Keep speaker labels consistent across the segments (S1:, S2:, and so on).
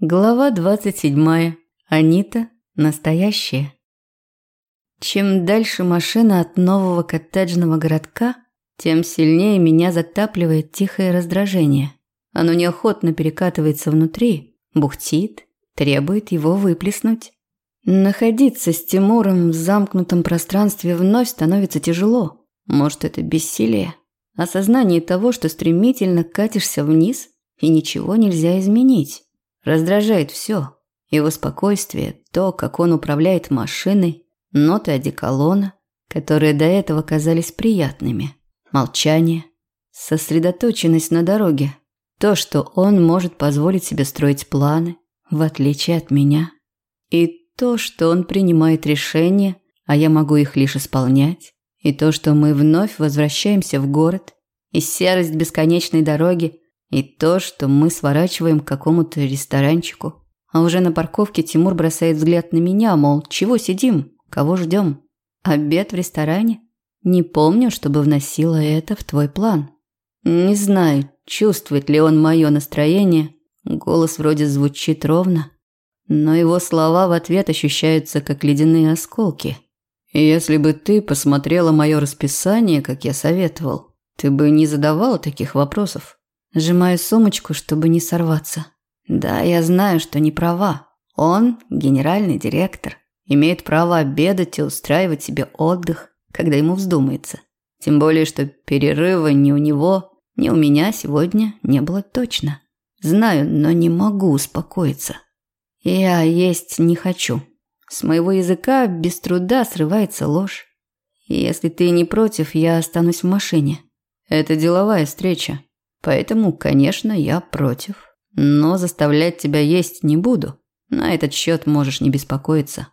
S1: Глава 27. Анита. Настоящая. Чем дальше машина от нового коттеджного городка, тем сильнее меня затапливает тихое раздражение. Оно неохотно перекатывается внутри, бухтит, требует его выплеснуть. Находиться с Тимуром в замкнутом пространстве вновь становится тяжело. Может, это бессилие? Осознание того, что стремительно катишься вниз и ничего нельзя изменить. Раздражает все. Его спокойствие, то, как он управляет машиной, ноты одеколона, которые до этого казались приятными, молчание, сосредоточенность на дороге, то, что он может позволить себе строить планы, в отличие от меня, и то, что он принимает решения, а я могу их лишь исполнять, и то, что мы вновь возвращаемся в город, и серость бесконечной дороги, и то, что мы сворачиваем к какому-то ресторанчику. А уже на парковке Тимур бросает взгляд на меня, мол, чего сидим, кого ждем? Обед в ресторане? Не помню, чтобы вносила это в твой план. Не знаю, чувствует ли он мое настроение. Голос вроде звучит ровно, но его слова в ответ ощущаются как ледяные осколки. Если бы ты посмотрела мое расписание, как я советовал, ты бы не задавала таких вопросов. Сжимаю сумочку, чтобы не сорваться. Да, я знаю, что не права. Он генеральный директор, имеет право обедать и устраивать себе отдых, когда ему вздумается. Тем более, что перерыва ни у него, ни у меня сегодня не было точно. Знаю, но не могу успокоиться. Я есть не хочу. С моего языка без труда срывается ложь. Если ты не против, я останусь в машине. Это деловая встреча. Поэтому, конечно, я против. Но заставлять тебя есть не буду. На этот счет можешь не беспокоиться.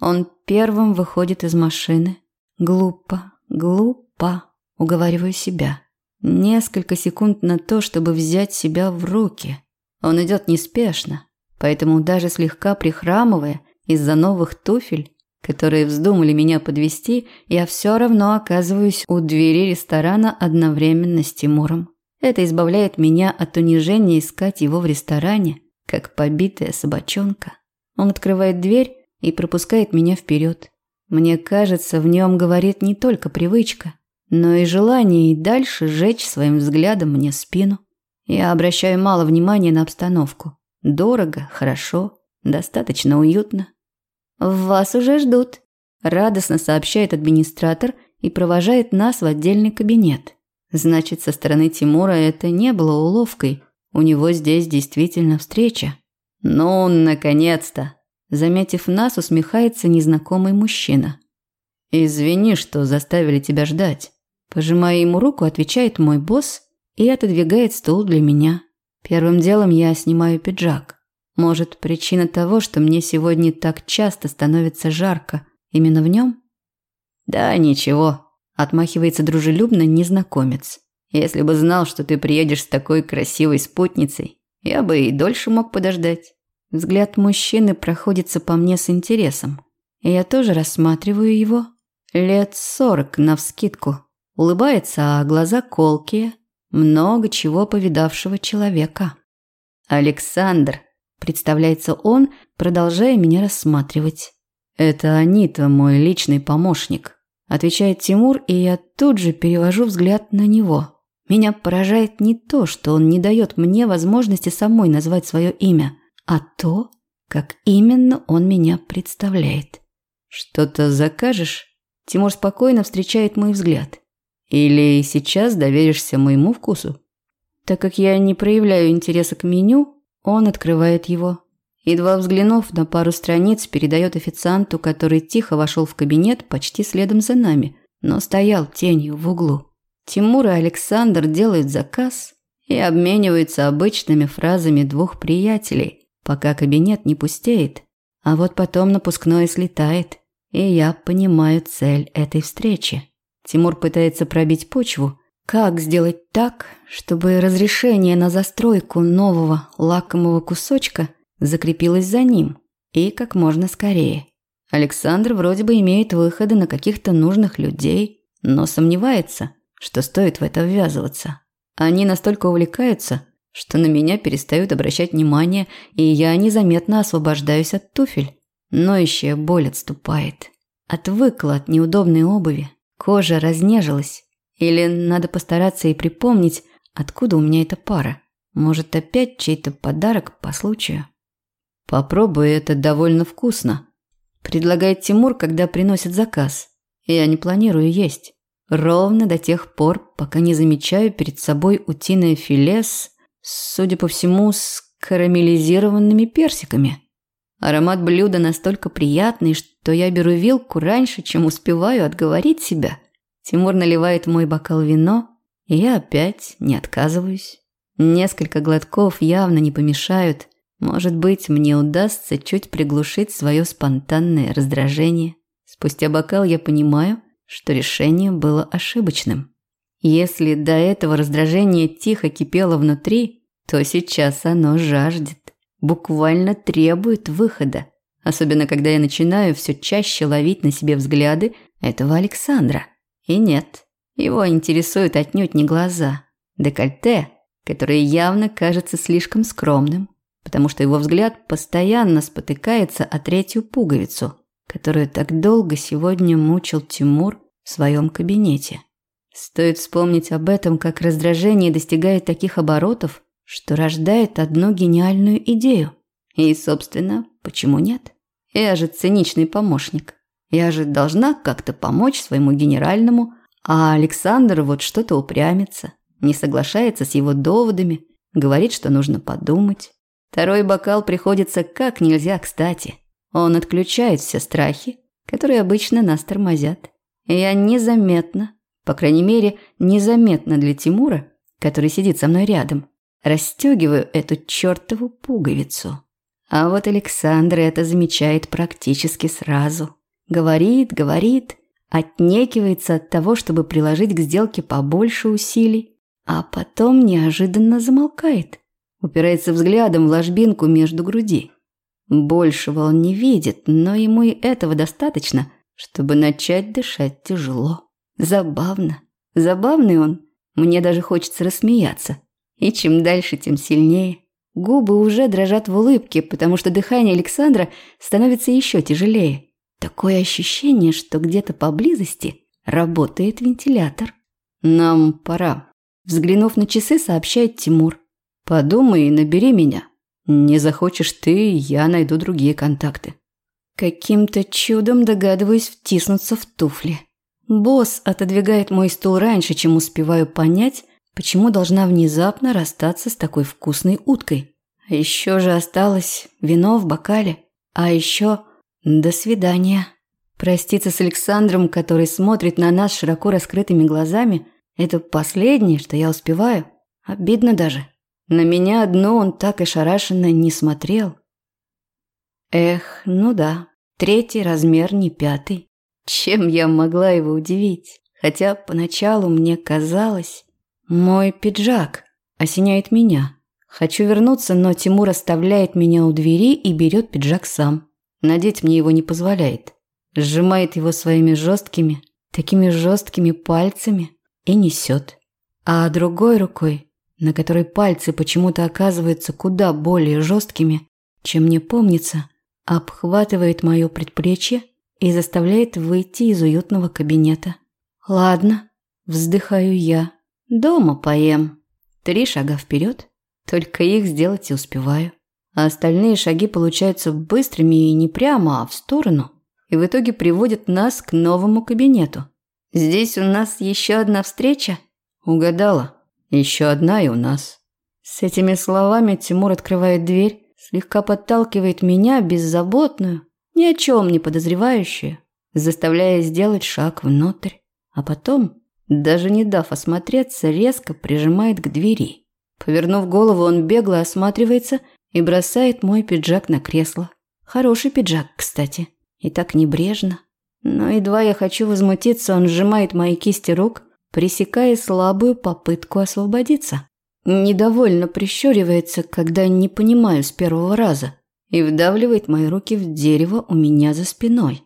S1: Он первым выходит из машины. Глупо, глупо, уговариваю себя. Несколько секунд на то, чтобы взять себя в руки. Он идет неспешно, поэтому даже слегка прихрамывая из-за новых туфель, которые вздумали меня подвести, я все равно оказываюсь у двери ресторана одновременно с Тимуром. Это избавляет меня от унижения искать его в ресторане, как побитая собачонка. Он открывает дверь и пропускает меня вперед. Мне кажется, в нем говорит не только привычка, но и желание и дальше жечь своим взглядом мне спину. Я обращаю мало внимания на обстановку. Дорого, хорошо, достаточно уютно. «Вас уже ждут», – радостно сообщает администратор и провожает нас в отдельный кабинет. Значит, со стороны Тимура это не было уловкой. У него здесь действительно встреча. Ну, наконец-то. Заметив нас, усмехается незнакомый мужчина. Извини, что заставили тебя ждать. Пожимая ему руку, отвечает мой босс и отодвигает стул для меня. Первым делом я снимаю пиджак. Может, причина того, что мне сегодня так часто становится жарко, именно в нем? Да, ничего, Отмахивается дружелюбно незнакомец. Если бы знал, что ты приедешь с такой красивой спутницей, я бы и дольше мог подождать. Взгляд мужчины проходится по мне с интересом. И я тоже рассматриваю его. Лет сорок навскидку. Улыбается, а глаза колкие. Много чего повидавшего человека. Александр, представляется он, продолжая меня рассматривать. Это Анита, мой личный помощник отвечает Тимур, и я тут же перевожу взгляд на него. Меня поражает не то, что он не дает мне возможности самой назвать свое имя, а то, как именно он меня представляет. «Что-то закажешь?» Тимур спокойно встречает мой взгляд. «Или сейчас доверишься моему вкусу?» Так как я не проявляю интереса к меню, он открывает его. Едва взглянув на пару страниц, передает официанту, который тихо вошел в кабинет почти следом за нами, но стоял тенью в углу. Тимур и Александр делают заказ и обмениваются обычными фразами двух приятелей, пока кабинет не пустеет. А вот потом напускное слетает, и я понимаю цель этой встречи. Тимур пытается пробить почву, как сделать так, чтобы разрешение на застройку нового лакомого кусочка – закрепилась за ним и как можно скорее. Александр вроде бы имеет выходы на каких-то нужных людей, но сомневается, что стоит в это ввязываться. Они настолько увлекаются, что на меня перестают обращать внимание, и я незаметно освобождаюсь от туфель. Ноющая боль отступает. Отвыкла от неудобной обуви. Кожа разнежилась. Или надо постараться и припомнить, откуда у меня эта пара. Может, опять чей-то подарок по случаю? Попробуй, это довольно вкусно. Предлагает Тимур, когда приносит заказ. Я не планирую есть. Ровно до тех пор, пока не замечаю перед собой утиное филе с, судя по всему, с карамелизированными персиками. Аромат блюда настолько приятный, что я беру вилку раньше, чем успеваю отговорить себя. Тимур наливает мой бокал вино, и я опять не отказываюсь. Несколько глотков явно не помешают. Может быть, мне удастся чуть приглушить свое спонтанное раздражение. Спустя бокал я понимаю, что решение было ошибочным. Если до этого раздражение тихо кипело внутри, то сейчас оно жаждет, буквально требует выхода. Особенно, когда я начинаю все чаще ловить на себе взгляды этого Александра. И нет, его интересуют отнюдь не глаза. Декольте, которое явно кажется слишком скромным, потому что его взгляд постоянно спотыкается о третью пуговицу – которую так долго сегодня мучил Тимур в своем кабинете. Стоит вспомнить об этом, как раздражение достигает таких оборотов, что рождает одну гениальную идею. И, собственно, почему нет? Я же циничный помощник. Я же должна как-то помочь своему генеральному, а Александр вот что-то упрямится, не соглашается с его доводами, говорит, что нужно подумать. Второй бокал приходится как нельзя кстати. Он отключает все страхи, которые обычно нас тормозят. И я незаметно, по крайней мере, незаметно для Тимура, который сидит со мной рядом, расстегиваю эту чертову пуговицу. А вот Александр это замечает практически сразу. Говорит, говорит, отнекивается от того, чтобы приложить к сделке побольше усилий, а потом неожиданно замолкает, упирается взглядом в ложбинку между груди. Большего он не видит, но ему и этого достаточно, чтобы начать дышать тяжело. Забавно. Забавный он. Мне даже хочется рассмеяться. И чем дальше, тем сильнее. Губы уже дрожат в улыбке, потому что дыхание Александра становится еще тяжелее. Такое ощущение, что где-то поблизости работает вентилятор. «Нам пора», – взглянув на часы, сообщает Тимур. «Подумай и набери меня. Не захочешь ты, я найду другие контакты. Каким-то чудом догадываюсь втиснуться в туфли. Босс отодвигает мой стул раньше, чем успеваю понять, почему должна внезапно расстаться с такой вкусной уткой. Еще же осталось вино в бокале. А еще до свидания. Проститься с Александром, который смотрит на нас широко раскрытыми глазами, это последнее, что я успеваю. Обидно даже. На меня одно он так и шарашенно не смотрел. Эх, ну да, третий размер не пятый. Чем я могла его удивить? Хотя поначалу мне казалось... Мой пиджак осеняет меня. Хочу вернуться, но Тимур оставляет меня у двери и берет пиджак сам. Надеть мне его не позволяет. Сжимает его своими жесткими, такими жесткими пальцами и несет. А другой рукой на которой пальцы почему-то оказываются куда более жесткими, чем мне помнится, обхватывает мое предплечье и заставляет выйти из уютного кабинета. «Ладно», – вздыхаю я, – «дома поем». Три шага вперед, только их сделать и успеваю. А остальные шаги получаются быстрыми и не прямо, а в сторону, и в итоге приводят нас к новому кабинету. «Здесь у нас еще одна встреча?» «Угадала», еще одна и у нас. С этими словами Тимур открывает дверь, слегка подталкивает меня, беззаботную, ни о чем не подозревающую, заставляя сделать шаг внутрь. А потом, даже не дав осмотреться, резко прижимает к двери. Повернув голову, он бегло осматривается и бросает мой пиджак на кресло. Хороший пиджак, кстати. И так небрежно. Но едва я хочу возмутиться, он сжимает мои кисти рук, пресекая слабую попытку освободиться. Недовольно прищуривается, когда не понимаю с первого раза, и вдавливает мои руки в дерево у меня за спиной.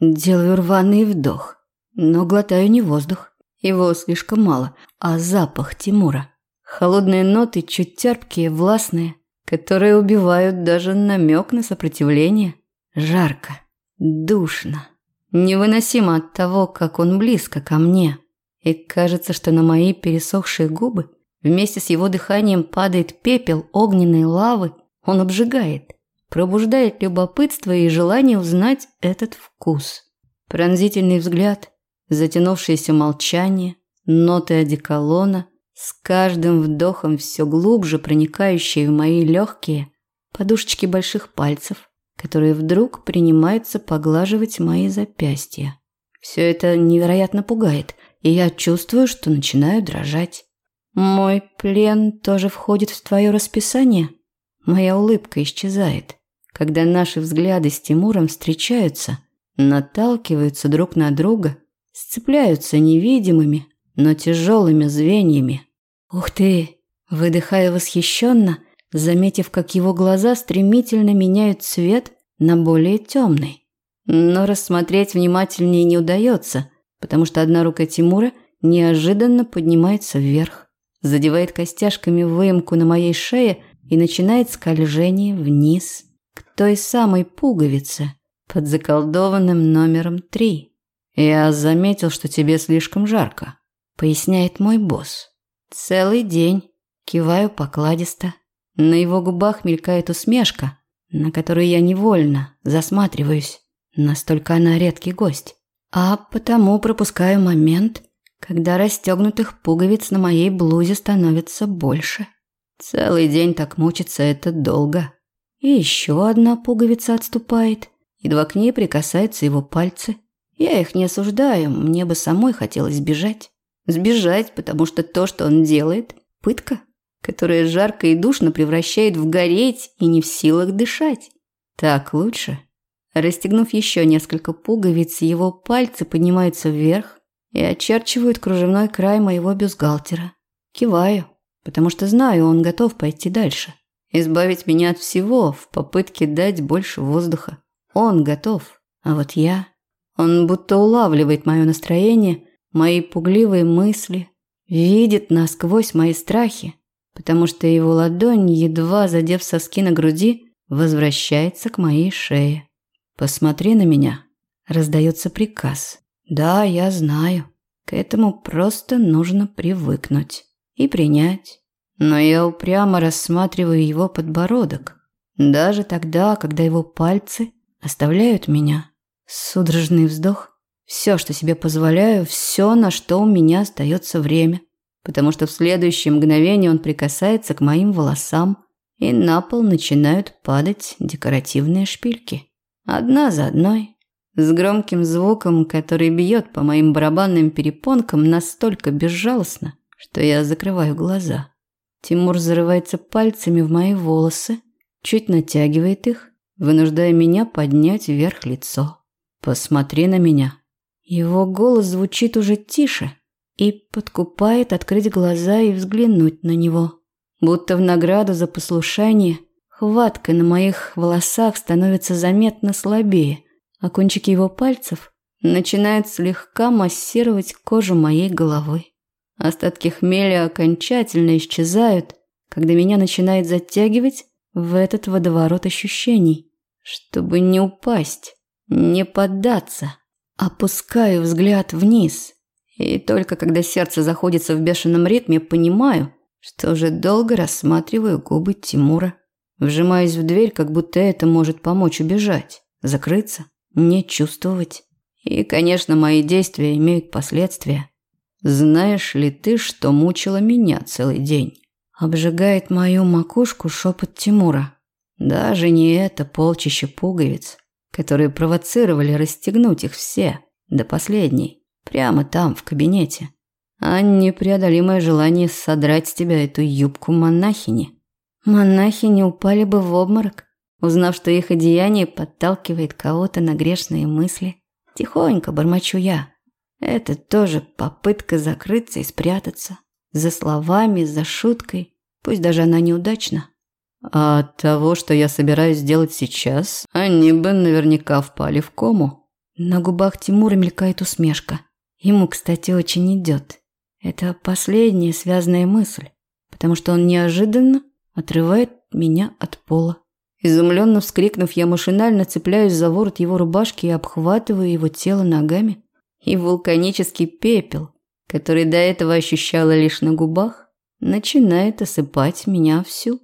S1: Делаю рваный вдох, но глотаю не воздух. Его слишком мало, а запах Тимура. Холодные ноты чуть терпкие, властные, которые убивают даже намек на сопротивление. Жарко, душно, невыносимо от того, как он близко ко мне. И кажется, что на мои пересохшие губы вместе с его дыханием падает пепел огненной лавы, он обжигает, пробуждает любопытство и желание узнать этот вкус. Пронзительный взгляд, затянувшееся молчание, ноты одеколона, с каждым вдохом все глубже проникающие в мои легкие подушечки больших пальцев, которые вдруг принимаются поглаживать мои запястья. Все это невероятно пугает, и я чувствую, что начинаю дрожать. Мой плен тоже входит в твое расписание? Моя улыбка исчезает, когда наши взгляды с Тимуром встречаются, наталкиваются друг на друга, сцепляются невидимыми, но тяжелыми звеньями. Ух ты! Выдыхая восхищенно, заметив, как его глаза стремительно меняют цвет на более темный. Но рассмотреть внимательнее не удается, потому что одна рука Тимура неожиданно поднимается вверх, задевает костяшками выемку на моей шее и начинает скольжение вниз к той самой пуговице под заколдованным номером три. «Я заметил, что тебе слишком жарко», – поясняет мой босс. «Целый день». Киваю покладисто. На его губах мелькает усмешка, на которую я невольно засматриваюсь. Настолько она редкий гость. А потому пропускаю момент, когда расстегнутых пуговиц на моей блузе становится больше. Целый день так мучиться – это долго. И еще одна пуговица отступает. Едва к ней прикасаются его пальцы. Я их не осуждаю, мне бы самой хотелось сбежать. Сбежать, потому что то, что он делает – пытка, которая жарко и душно превращает в гореть и не в силах дышать. Так лучше. Расстегнув еще несколько пуговиц, его пальцы поднимаются вверх и очерчивают кружевной край моего бюстгальтера. Киваю, потому что знаю, он готов пойти дальше. Избавить меня от всего в попытке дать больше воздуха. Он готов, а вот я... Он будто улавливает мое настроение, мои пугливые мысли, видит насквозь мои страхи, потому что его ладонь, едва задев соски на груди, возвращается к моей шее. «Посмотри на меня», – раздается приказ. «Да, я знаю. К этому просто нужно привыкнуть и принять. Но я упрямо рассматриваю его подбородок, даже тогда, когда его пальцы оставляют меня. Судорожный вздох. Все, что себе позволяю, все, на что у меня остается время. Потому что в следующее мгновение он прикасается к моим волосам, и на пол начинают падать декоративные шпильки. Одна за одной, с громким звуком, который бьет по моим барабанным перепонкам настолько безжалостно, что я закрываю глаза. Тимур зарывается пальцами в мои волосы, чуть натягивает их, вынуждая меня поднять вверх лицо. «Посмотри на меня». Его голос звучит уже тише и подкупает открыть глаза и взглянуть на него. Будто в награду за послушание – Хватка на моих волосах становится заметно слабее, а кончики его пальцев начинают слегка массировать кожу моей головы. Остатки хмеля окончательно исчезают, когда меня начинает затягивать в этот водоворот ощущений. Чтобы не упасть, не поддаться, опускаю взгляд вниз. И только когда сердце заходится в бешеном ритме, понимаю, что уже долго рассматриваю губы Тимура. Вжимаюсь в дверь, как будто это может помочь убежать, закрыться, не чувствовать. И, конечно, мои действия имеют последствия. Знаешь ли ты, что мучило меня целый день? Обжигает мою макушку шепот Тимура. Даже не это полчище пуговиц, которые провоцировали расстегнуть их все, до последней, прямо там, в кабинете. А непреодолимое желание содрать с тебя эту юбку монахини – Монахи не упали бы в обморок, узнав, что их одеяние подталкивает кого-то на грешные мысли. Тихонько бормочу я. Это тоже попытка закрыться и спрятаться. За словами, за шуткой, пусть даже она неудачна. А от того, что я собираюсь сделать сейчас, они бы наверняка впали в кому. На губах Тимура мелькает усмешка. Ему, кстати, очень идет. Это последняя связанная мысль потому что он неожиданно отрывает меня от пола. Изумленно вскрикнув, я машинально цепляюсь за ворот его рубашки и обхватываю его тело ногами. И вулканический пепел, который до этого ощущала лишь на губах, начинает осыпать меня всю.